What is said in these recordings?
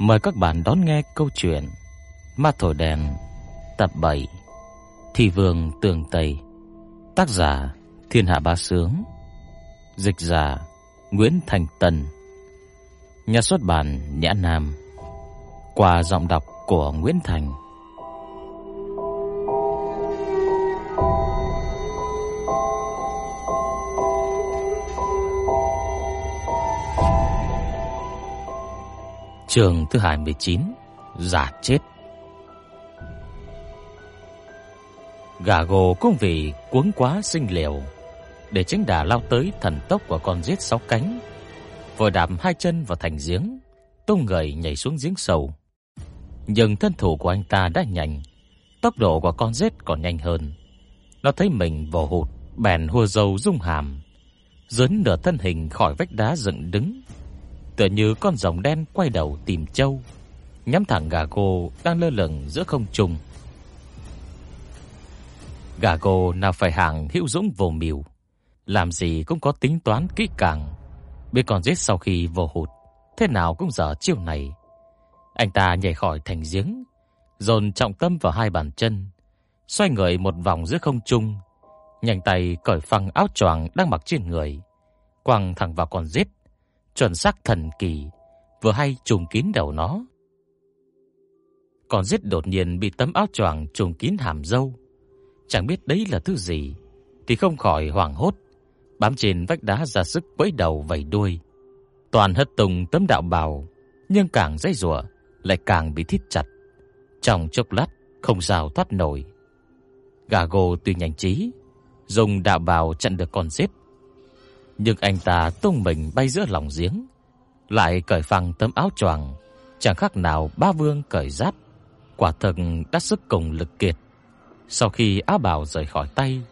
Mời các bạn đón nghe câu chuyện Ma thổi đèn, tập 7 Thị vương tường Tây. Tác giả Thiên Hạ Ba Sướng. Dịch giả Nguyễn Thành Tân Nhà xuất bản Nhã Nam. Qua giọng đọc của Nguyễn Thành. Trường thứ 29 Giả chết. Gà gồ cũng vì cuống quá sinh liều Để tránh đà lao tới thần tốc của con giết sáu cánh Vội đạp hai chân vào thành giếng, Tung người nhảy xuống giếng sâu Nhưng thân thủ của anh ta đã nhanh, Tốc độ của con giết còn nhanh hơn. Nó thấy mình vồ hụt, Bèn hùa dầu rung hàm, Dấn nửa thân hình khỏi vách đá dựng đứng tựa như con rồng đen quay đầu tìm châu, nhắm thẳng gà cô đang lơ lửng giữa không trung. Gà cô nào phải hàng hữu dũng vô mưu, làm gì cũng có tính toán kỹ càng, biết con giết sau khi vô hụt, thế nào cũng dở chiêu này. Anh ta nhảy khỏi thành giếng, dồn trọng tâm vào hai bàn chân, xoay người một vòng giữa không trung, nhanh tay cởi phăng áo choàng đang mặc trên người, quăng thẳng vào con rết chuẩn xác thần kỳ, vừa hay trùm kín đầu nó. Còn giết đột nhiên bị tấm áo choàng trùm kín hàm râu, chẳng biết đấy là thứ gì, thì không khỏi hoảng hốt, bám trên vách đá ra sức quấy đầu vẫy đuôi. Toàn hất tung tấm đạo bào, nhưng càng dây rủa lại càng bị thít chặt. Trong chốc lát không sao thoát nổi. Gà gồ tuy nhanh trí, dùng đạo bào chặn được con giết, nhưng anh ta tung mình bay giữa lòng giếng, lại cởi phăng tấm áo choàng, chẳng khác nào ba vương cởi giáp, quả thực đắt sức cùng lực kiệt. Sau khi áo bào rời khỏi tay,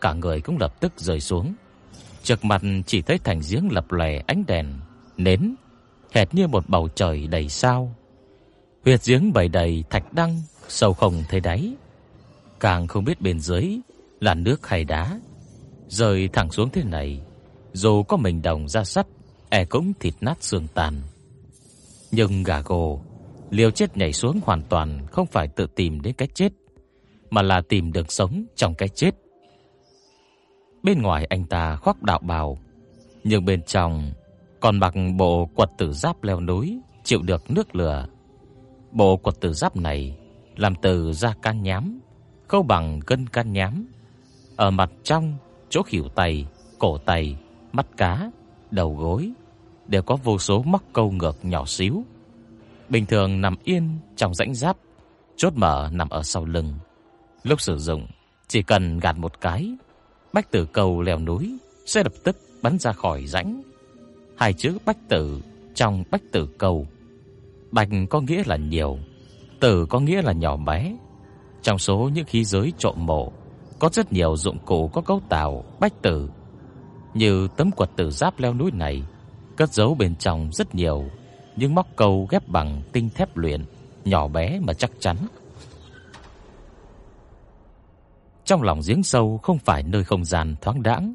cả người cũng lập tức rơi xuống. Trước mặt chỉ thấy thành giếng lập lòe ánh đèn, nến, hệt như một bầu trời đầy sao. Huyệt giếng bầy đầy thạch đăng, sâu không thấy đáy. Càng không biết bên dưới là nước hay đá. Rơi thẳng xuống thế này, dù có mình đồng ra sắt, e cũng thịt nát xương tàn. Nhưng gà gồ, liều chết nhảy xuống hoàn toàn không phải tự tìm đến cái chết, mà là tìm được sống trong cái chết. Bên ngoài anh ta khoác đạo bào, nhưng bên trong còn mặc bộ quật tử giáp leo núi, chịu được nước lửa. Bộ quật tử giáp này làm từ da can nhám, khâu bằng gân can nhám. Ở mặt trong, chỗ khỉu tay, cổ tay mắt cá, đầu gối đều có vô số móc câu ngược nhỏ xíu. Bình thường nằm yên trong rãnh giáp, chốt mở nằm ở sau lưng. Lúc sử dụng, chỉ cần gạt một cái, bách tử cầu leo núi sẽ lập tức bắn ra khỏi rãnh. Hai chữ bách tử trong bách tử cầu. Bạch có nghĩa là nhiều, tử có nghĩa là nhỏ bé. Trong số những khí giới trộm mộ, có rất nhiều dụng cụ có cấu tạo bách tử như tấm quật tử giáp leo núi này, cất giấu bên trong rất nhiều những móc câu ghép bằng tinh thép luyện, nhỏ bé mà chắc chắn. Trong lòng giếng sâu không phải nơi không gian thoáng đãng,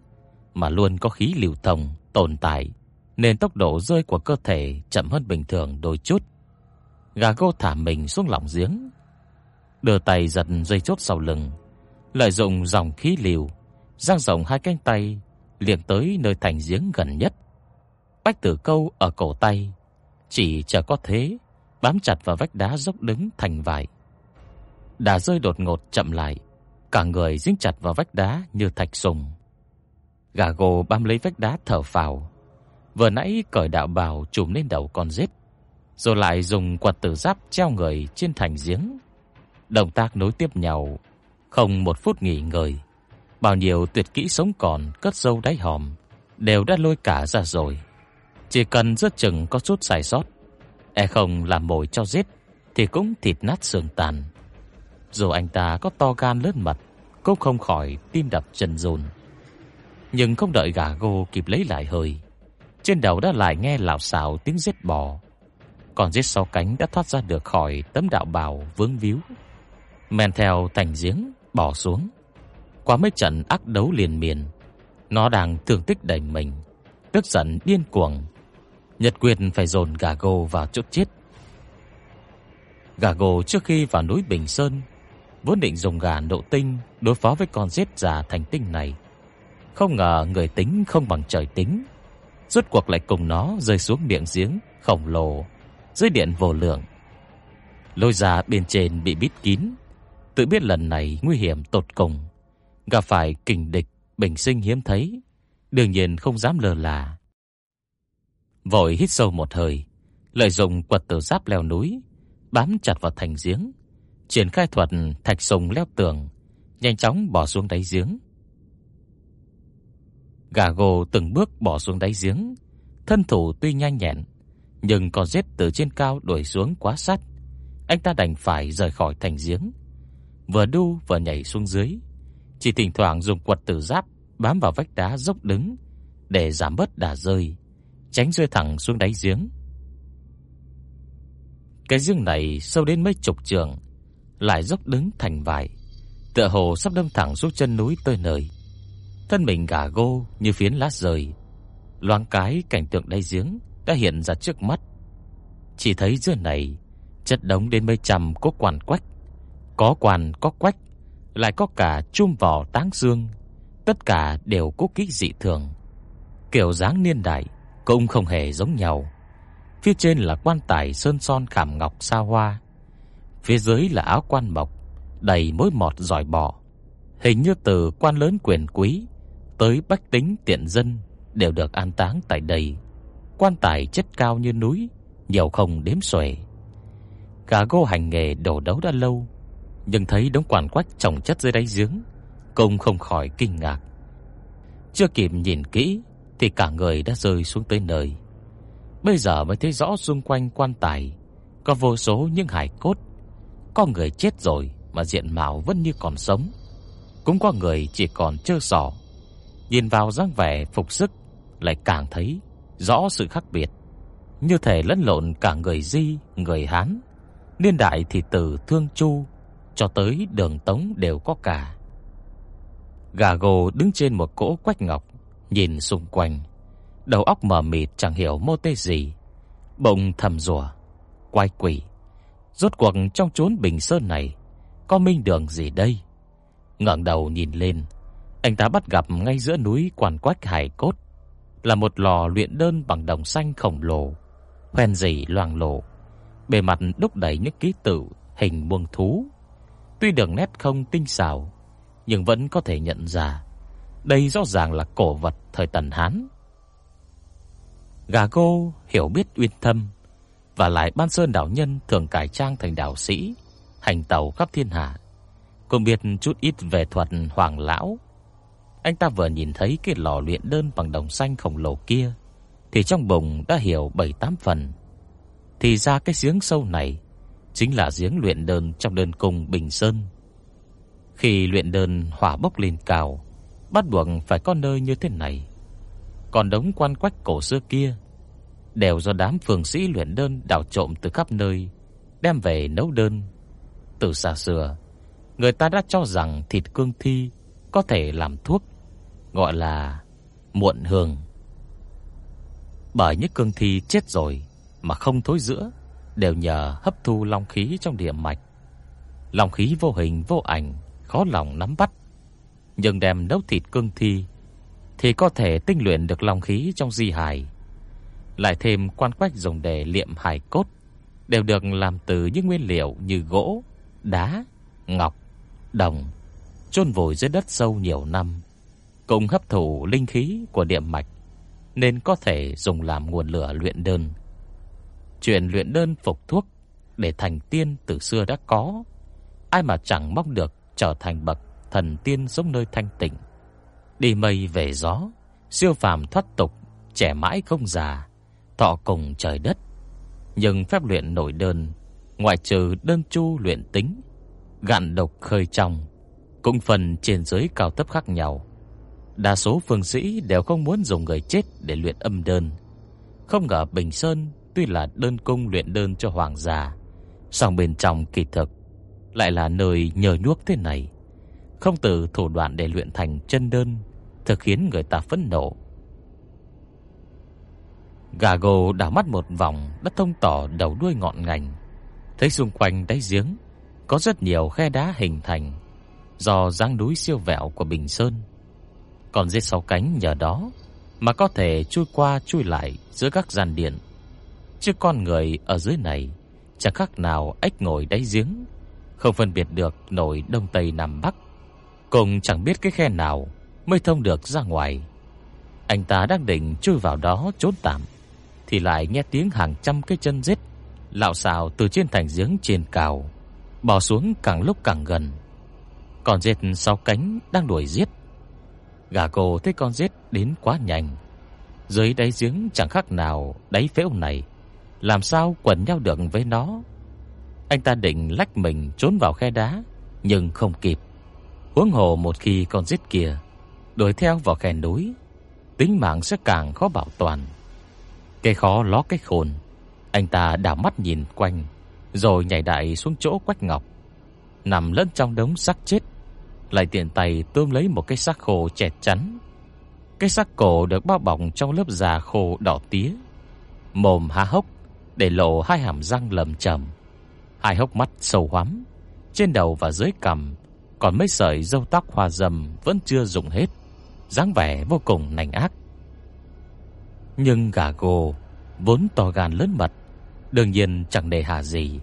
mà luôn có khí lưu thông tồn tại, nên tốc độ rơi của cơ thể chậm hơn bình thường đôi chút. Gà gô thả mình xuống lòng giếng, đưa tay giật dây chốt sau lưng, lợi dụng dòng khí lưu, dang rộng hai cánh tay liền tới nơi thành giếng gần nhất. Bách Tử Câu ở cổ tay, chỉ chờ có thế, bám chặt vào vách đá dốc đứng thành vải. Đà rơi đột ngột chậm lại, cả người dính chặt vào vách đá như thạch sùng. Gà gồ bám lấy vách đá thở phào, vừa nãy cởi đạo bào trùm lên đầu con rết, rồi lại dùng quạt tử giáp treo người trên thành giếng. Động tác nối tiếp nhau, không một phút nghỉ ngơi. Bao nhiêu tuyệt kỹ sống còn cất sâu đáy hòm đều đã lôi cả ra rồi. Chỉ cần rất chừng có chút sai sót, e không làm mồi cho giết thì cũng thịt nát xương tàn. Dù anh ta có to gan lớn mật, cũng không khỏi tim đập chân run. Nhưng không đợi gà gô kịp lấy lại hơi, trên đầu đã lại nghe lạo xạo tiếng giết bò. Còn giết sáu cánh đã thoát ra được khỏi tấm đạo bào vướng víu. Men theo thành giếng bỏ xuống. Qua mấy trận ác đấu liền miên, nó đang thương tích đầy mình, tức giận điên cuồng. Nhật Quyền phải dồn gà gô vào chỗ chết. Gà gồ trước khi vào núi Bình Sơn vốn định dùng gà nộ tinh đối phó với con giết già thành tinh này. Không ngờ người tính không bằng trời tính, rốt cuộc lại cùng nó rơi xuống miệng giếng khổng lồ dưới điện vô lượng. Lôi ra bên trên bị bít kín, tự biết lần này nguy hiểm tột cùng, gặp phải kình địch bình sinh hiếm thấy, đương nhiên không dám lơ là. Vội hít sâu một hơi, lợi dụng quật tử giáp leo núi, bám chặt vào thành giếng, triển khai thuật thạch sùng leo tường, nhanh chóng bỏ xuống đáy giếng. Gà gồ từng bước bỏ xuống đáy giếng, thân thủ tuy nhanh nhẹn, nhưng con rết từ trên cao đuổi xuống quá sát, anh ta đành phải rời khỏi thành giếng, vừa đu vừa nhảy xuống dưới, chỉ thỉnh thoảng dùng quật tử giáp bám vào vách đá dốc đứng để giảm bớt đà rơi, tránh rơi thẳng xuống đáy giếng. Cái giếng này sâu đến mấy chục trượng, lại dốc đứng thành vải, tựa hồ sắp đâm thẳng xuống chân núi tới nơi. Thân mình gà gô như phiến lá rời, loáng cái cảnh tượng đáy giếng đã hiện ra trước mắt. Chỉ thấy dưới này chất đống đến mấy trăm cốt quan quách, có quan có quách, lại có cả chum vỏ táng dương tất cả đều cố kỹ dị thường. Kiểu dáng niên đại cũng không hề giống nhau. Phía trên là quan tài sơn son khảm ngọc sa hoa, phía dưới là áo quan mộc đầy mối mọt giỏi bỏ Hình như từ quan lớn quyền quý tới bách tính tiện dân đều được an táng tại đây. Quan tài chất cao như núi, nhiều không đếm xuể. Cả gô hành nghề đổ đấu đã lâu, nhưng thấy đống quản quách chồng chất dưới đáy giếng, công không khỏi kinh ngạc. Chưa kịp nhìn kỹ thì cả người đã rơi xuống tới nơi. Bây giờ mới thấy rõ xung quanh quan tài có vô số những hài cốt, có người chết rồi mà diện mạo vẫn như còn sống, cũng có người chỉ còn trơ sọ. Nhìn vào dáng vẻ phục sức lại càng thấy rõ sự khác biệt, như thể lẫn lộn cả người Di, người Hán, niên đại thì từ Thương Chu cho tới Đường Tống đều có cả. Gà gồ đứng trên một cỗ quách ngọc, nhìn xung quanh, đầu óc mờ mịt chẳng hiểu mô tê gì, bỗng thầm rủa, quái quỷ. Rốt cuộc trong chốn bình sơn này có minh đường gì đây? Ngẩng đầu nhìn lên, anh ta bắt gặp ngay giữa núi Quản quách hải cốt là một lò luyện đơn bằng đồng xanh khổng lồ, hoen dỉ loang lổ, bề mặt đúc đầy những ký tự hình muông thú. Tuy đường nét không tinh xảo, nhưng vẫn có thể nhận ra đây rõ ràng là cổ vật thời Tần Hán. Gà cô hiểu biết uyên thâm và lại Ban Sơn đạo nhân thường cải trang thành đạo sĩ, hành tàu khắp thiên hạ, cũng biết chút ít về thuật hoàng lão. Anh ta vừa nhìn thấy cái lò luyện đơn bằng đồng xanh khổng lồ kia thì trong bụng đã hiểu bảy tám phần. Thì ra cái giếng sâu này chính là giếng luyện đơn trong đơn cung Bình Sơn. Khi luyện đơn hỏa bốc lên cao, bắt buộc phải có nơi như thế này. Còn đống quan quách cổ xưa kia đều do đám phường sĩ luyện đơn đào trộm từ khắp nơi đem về nấu đơn. Từ xa xưa, người ta đã cho rằng thịt cương thi có thể làm thuốc, gọi là muộn hương. Bởi những cương thi chết rồi mà không thối rữa đều nhờ hấp thu long khí trong địa mạch. Long khí vô hình vô ảnh, khó lòng nắm bắt. Nhưng đem nấu thịt cương thi thì có thể tinh luyện được long khí trong di hài. Lại thêm quan quách dùng để liệm hài cốt đều được làm từ những nguyên liệu như gỗ, đá, ngọc, đồng, chôn vùi dưới đất sâu nhiều năm, cùng hấp thụ linh khí của địa mạch nên có thể dùng làm nguồn lửa luyện đơn. Chuyện luyện đơn phục thuốc để thành tiên từ xưa đã có, ai mà chẳng mong được trở thành bậc thần tiên giống nơi thanh tịnh. Đi mây về gió, siêu phàm thoát tục, trẻ mãi không già, thọ cùng trời đất. Nhưng phép luyện nổi đơn, ngoại trừ đơn chu luyện tính, gạn độc khơi trong, cũng phần trên dưới cao thấp khác nhau. Đa số phương sĩ đều không muốn dùng người chết để luyện âm đơn. Không ngờ Bình Sơn tuy là đơn cung luyện đơn cho hoàng gia, song bên trong kỳ thực lại là nơi nhờ nhuốc thế này. Không từ thủ đoạn để luyện thành chân đơn, thực khiến người ta phẫn nộ. Gago đảo mắt một vòng đã thông tỏ đầu đuôi ngọn ngành, thấy xung quanh đáy giếng có rất nhiều khe đá hình thành do dáng núi siêu vẹo của Bình Sơn. Còn giết sáu cánh nhờ đó mà có thể chui qua chui lại giữa các gian điện. Chứ con người ở dưới này chẳng khác nào ếch ngồi đáy giếng, không phân biệt được nổi đông tây nam bắc, cùng chẳng biết cái khe nào mới thông được ra ngoài. Anh ta đang định chui vào đó trốn tạm thì lại nghe tiếng hàng trăm cái chân giết lạo xạo từ trên thành giếng trên cao, bò xuống càng lúc càng gần. Con rết sau cánh đang đuổi giết. Gà cô thấy con giết đến quá nhanh. Dưới đáy giếng chẳng khác nào đáy phễu này, làm sao quẩn nhau được với nó. Anh ta định lách mình trốn vào khe đá, nhưng không kịp. Huống hồ một khi con giết kia đuổi theo vào khe núi, tính mạng sẽ càng khó bảo toàn. Cái khó ló cái khôn. Anh ta đảo mắt nhìn quanh, rồi nhảy đại xuống chỗ Quách Ngọc, nằm lẫn trong đống xác chết, lại tiện tay tôm lấy một cái xác khô chẹt chắn. Cái xác cổ được bao bọc trong lớp da khô đỏ tía, mồm há hốc để lộ hai hàm răng lầm chầm, hai hốc mắt sâu hoắm, trên đầu và dưới cằm còn mấy sợi râu tóc hoa râm vẫn chưa dùng hết, dáng vẻ vô cùng nành ác. Nhưng gà gồ vốn to gan lớn mật, đương nhiên chẳng để hà gì.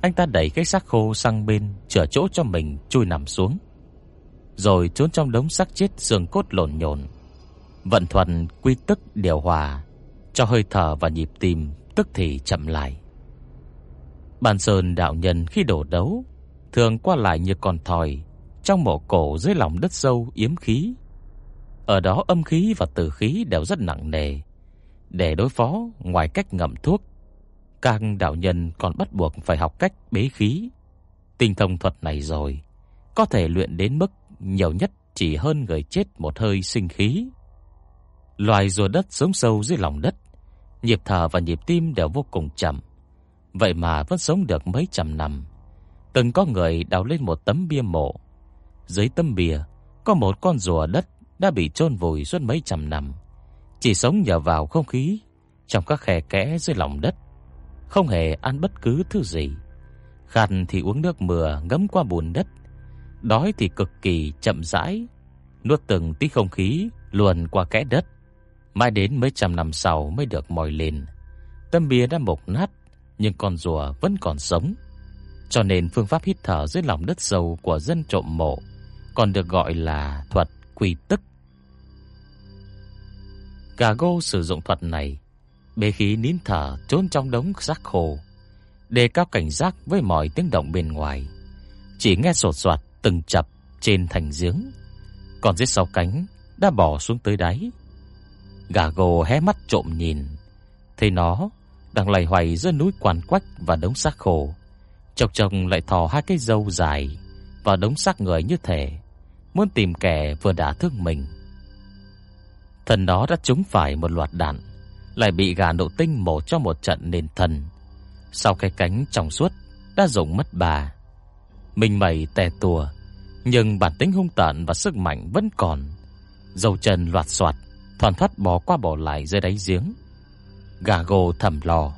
Anh ta đẩy cái xác khô sang bên, chừa chỗ cho mình chui nằm xuống, rồi trốn trong đống xác chết xương cốt lộn nhộn. Vận thuần quy tức điều hòa, cho hơi thở và nhịp tim tức thì chậm lại. Bàn Sơn đạo nhân khi đổ đấu thường qua lại như con thoi trong mộ cổ dưới lòng đất sâu yếm khí. Ở đó âm khí và tử khí đều rất nặng nề, để đối phó, ngoài cách ngậm thuốc, các đạo nhân còn bắt buộc phải học cách bế khí. Tinh thông thuật này rồi, có thể luyện đến mức nhiều nhất chỉ hơn người chết một hơi sinh khí. Loài rùa đất sống sâu dưới lòng đất, nhịp thở và nhịp tim đều vô cùng chậm, vậy mà vẫn sống được mấy trăm năm. Từng có người đào lên một tấm bia mộ. Dưới tấm bia có một con rùa đất đã bị chôn vùi suốt mấy trăm năm chỉ sống nhờ vào không khí trong các khe kẽ dưới lòng đất, không hề ăn bất cứ thứ gì. Khát thì uống nước mưa ngấm qua bùn đất, đói thì cực kỳ chậm rãi, nuốt từng tí không khí luồn qua kẽ đất, mãi đến mấy trăm năm sau mới được mòi lên. Tâm bia đã mục nát, nhưng con rùa vẫn còn sống. Cho nên phương pháp hít thở dưới lòng đất sâu của dân trộm mộ còn được gọi là thuật quỷ tức. Gà gô sử dụng thuật này, bế khí nín thở trốn trong đống rác khô, đề cao cảnh giác với mọi tiếng động bên ngoài. Chỉ nghe sột soạt từng chập trên thành giếng, còn dưới sau cánh đã bỏ xuống tới đáy. Gà gồ hé mắt trộm nhìn, thấy nó đang lầy hoài giữa núi quan quách và đống xác khô, chọc chồng lại thò hai cái râu dài vào đống xác người như thể muốn tìm kẻ vừa đả thương mình. Thần đó đã trúng phải một loạt đạn, lại bị gà nộ tinh mổ cho một trận nền thần. Sau cái cánh trong suốt đã rụng mất bà. Mình mẩy tè tùa, nhưng bản tính hung tợn và sức mạnh vẫn còn. Dầu chân loạt soạt, thoăn thoắt bò qua bò lại dưới đáy giếng. Gà gồ thầm lo,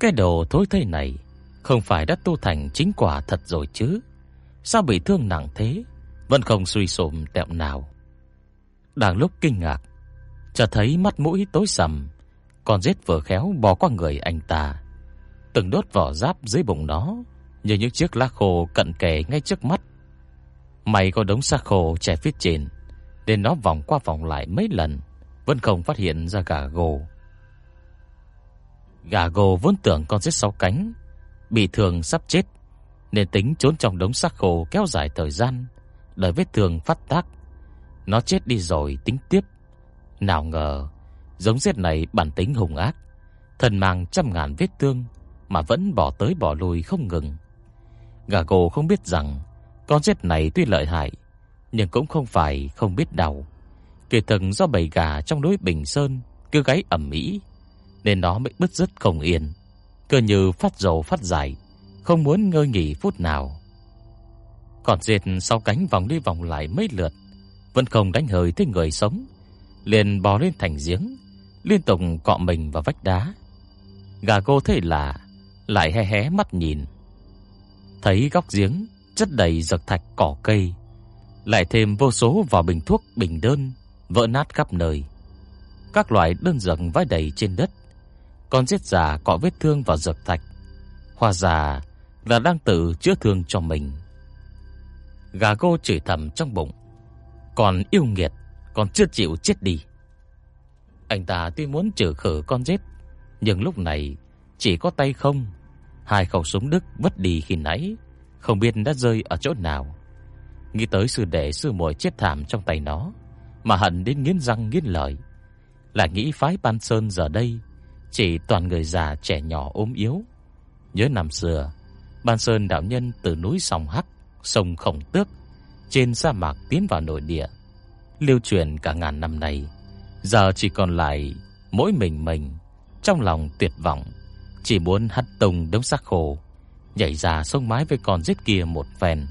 cái đồ thối thế này không phải đã tu thành chính quả thật rồi chứ? Sao bị thương nặng thế, vẫn không suy sụp tẹo nào. Đang lúc kinh ngạc, chợt thấy mắt mũi tối sầm, con rết vừa khéo bò qua người anh ta. Từng đốt vỏ giáp dưới bụng nó, như những chiếc lá khô cận kề ngay trước mắt. Mày có đống xác khô che phía trên, nên nó vòng qua vòng lại mấy lần, vẫn không phát hiện ra gà gồ. Gà gồ vốn tưởng con rết sáu cánh, bị thương sắp chết, nên tính trốn trong đống xác khô kéo dài thời gian, đợi vết thương phát tác. Nó chết đi rồi tính tiếp nào ngờ, giống rết này bản tính hung ác, thân mang trăm ngàn vết thương mà vẫn bỏ tới bỏ lui không ngừng. Gà gồ không biết rằng con rết này tuy lợi hại, nhưng cũng không phải không biết đau. Kỳ thực do bầy gà trong núi Bình Sơn cứ gáy ầm ĩ, nên nó mới bứt rứt không yên, cơ như phát dầu phát dài, không muốn ngơi nghỉ phút nào. Còn diệt sau cánh vòng đi vòng lại mấy lượt, vẫn không đánh hơi tới người sống, liền bò lên thành giếng, liên tục cọ mình vào vách đá. Gà cô thấy lạ, lại hé hé mắt nhìn, Thấy góc giếng chất đầy giật thạch cỏ cây, lại thêm vô số vỏ bình thuốc bình đơn vỡ nát khắp nơi. Các loại đơn dược vãi đầy trên đất. Con giết già cọ vết thương vào dược thạch, Hoa già là đang tự chữa thương cho mình. Gà gô chửi thầm trong bụng, còn yêu nghiệt, còn chưa chịu chết đi. Anh ta tuy muốn trừ khử con giết, nhưng lúc này chỉ có tay không, hai khẩu súng Đức vứt đi khi nãy, không biết đã rơi ở chỗ nào. Nghĩ tới sự đệ sư muội chết thảm trong tay nó, mà hận đến nghiến răng nghiến lợi. Lại nghĩ phái Ban Sơn giờ đây chỉ toàn người già trẻ nhỏ ốm yếu. Nhớ năm xưa, Ban Sơn đạo nhân từ núi Sòng Hắc, sông Khổng Tước trên sa mạc tiến vào nội địa, lưu truyền cả ngàn năm nay, giờ chỉ còn lại mỗi mình mình trong lòng tuyệt vọng, chỉ muốn hất tung đống xác khô, nhảy ra sông mái với con giết kia một phen.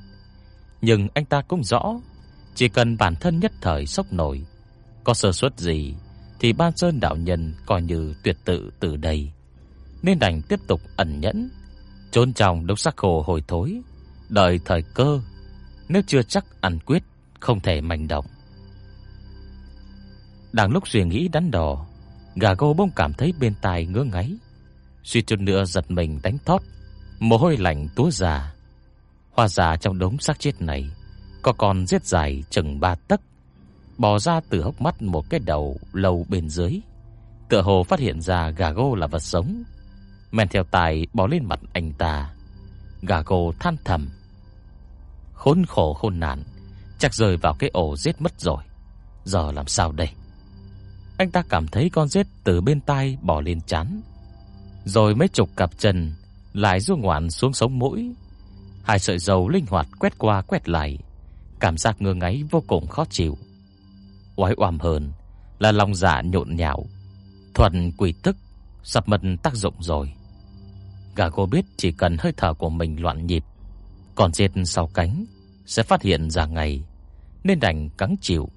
Nhưng anh ta cũng rõ, chỉ cần bản thân nhất thời sốc nổi, có sơ suất gì thì Ban Sơn đạo nhân coi như tuyệt tự từ đây, nên đành tiếp tục ẩn nhẫn, trốn trong đống xác khô hồi thối, đợi thời cơ, nếu chưa chắc ăn quyết không thể manh động. Đang lúc suy nghĩ đắn đo, gà gô bỗng cảm thấy bên tai ngứa ngáy, suy chút nữa giật mình đánh thót, mồ hôi lạnh túa ra. Hoa giả trong đống xác chết này có con giết dài chừng ba tấc, bò ra từ hốc mắt một cái đầu lâu bên dưới. Tựa hồ phát hiện ra gà gô là vật sống, men theo tài bò lên mặt anh ta. Gà gô than thầm, khốn khổ khôn nạn, chắc rơi vào cái ổ giết mất rồi. Giờ làm sao đây? Anh ta cảm thấy con rết từ bên tai bò lên chán, rồi mấy chục cặp chân lại du ngoạn xuống sống mũi. Hai sợi dầu linh hoạt quét qua quét lại, cảm giác ngơ ngáy vô cùng khó chịu. Oái oăm hơn là lòng dạ nhộn nhạo, thuần quỷ tức sập mật tác dụng rồi. Gà cô biết chỉ cần hơi thở của mình loạn nhịp, còn dệt sau cánh sẽ phát hiện ra ngày nên đành cắn chịu,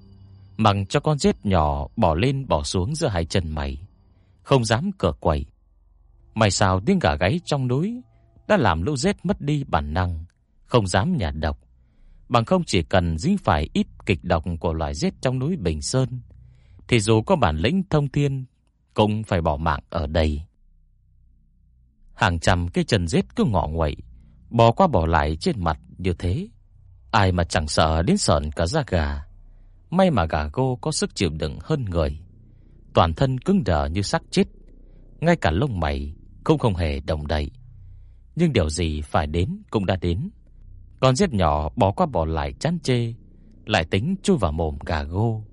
mặc cho con rết nhỏ bỏ lên bỏ xuống giữa hai chân mày, không dám cựa quậy. May sao tiếng gà gáy trong núi đã làm lũ rết mất đi bản năng, không dám nhả độc bằng không chỉ cần dính phải ít kịch độc của loài giết trong núi Bình Sơn, thì dù có bản lĩnh thông thiên cũng phải bỏ mạng ở đây. Hàng trăm cái chân giết cứ ngọ nguậy, bò qua bò lại trên mặt như thế, ai mà chẳng sợ đến sợn cả da gà. May mà gà cô có sức chịu đựng hơn người, toàn thân cứng đờ như xác chết, ngay cả lông mày cũng không hề động đậy. Nhưng điều gì phải đến cũng đã đến. Con giết nhỏ bỏ qua bỏ lại chán chê, lại tính chui vào mồm gà gô.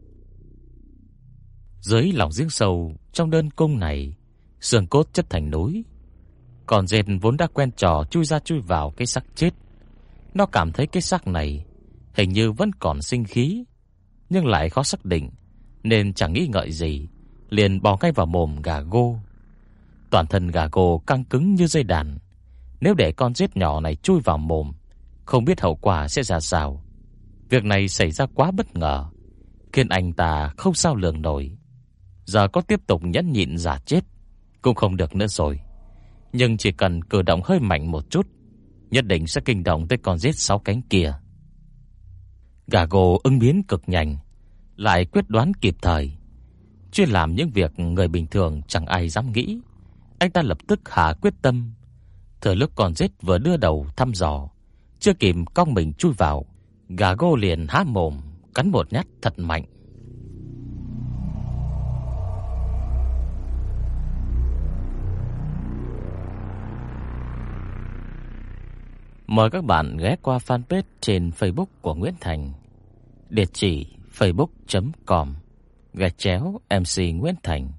Dưới lòng giếng sâu trong đơn cung này, xương cốt chất thành núi. Còn dệt vốn đã quen trò chui ra chui vào cái xác chết. Nó cảm thấy cái xác này hình như vẫn còn sinh khí, nhưng lại khó xác định, nên chẳng nghĩ ngợi gì, liền bò ngay vào mồm gà gô. Toàn thân gà gô căng cứng như dây đàn. Nếu để con giết nhỏ này chui vào mồm, không biết hậu quả sẽ ra sao. Việc này xảy ra quá bất ngờ, khiến anh ta không sao lường nổi. Giờ có tiếp tục nhẫn nhịn giả chết cũng không được nữa rồi. Nhưng chỉ cần cử động hơi mạnh một chút, nhất định sẽ kinh động tới con giết sáu cánh kia. Gà gồ ứng biến cực nhanh, lại quyết đoán kịp thời, chuyên làm những việc người bình thường chẳng ai dám nghĩ. Anh ta lập tức hạ quyết tâm, thời lúc con giết vừa đưa đầu thăm dò, chưa kịp cong mình chui vào, gà gô liền há mồm, cắn một nhát thật mạnh. Mời các bạn ghé qua fanpage trên Facebook của Nguyễn Thành. Địa chỉ facebook.com gạch chéo MC Nguyễn Thành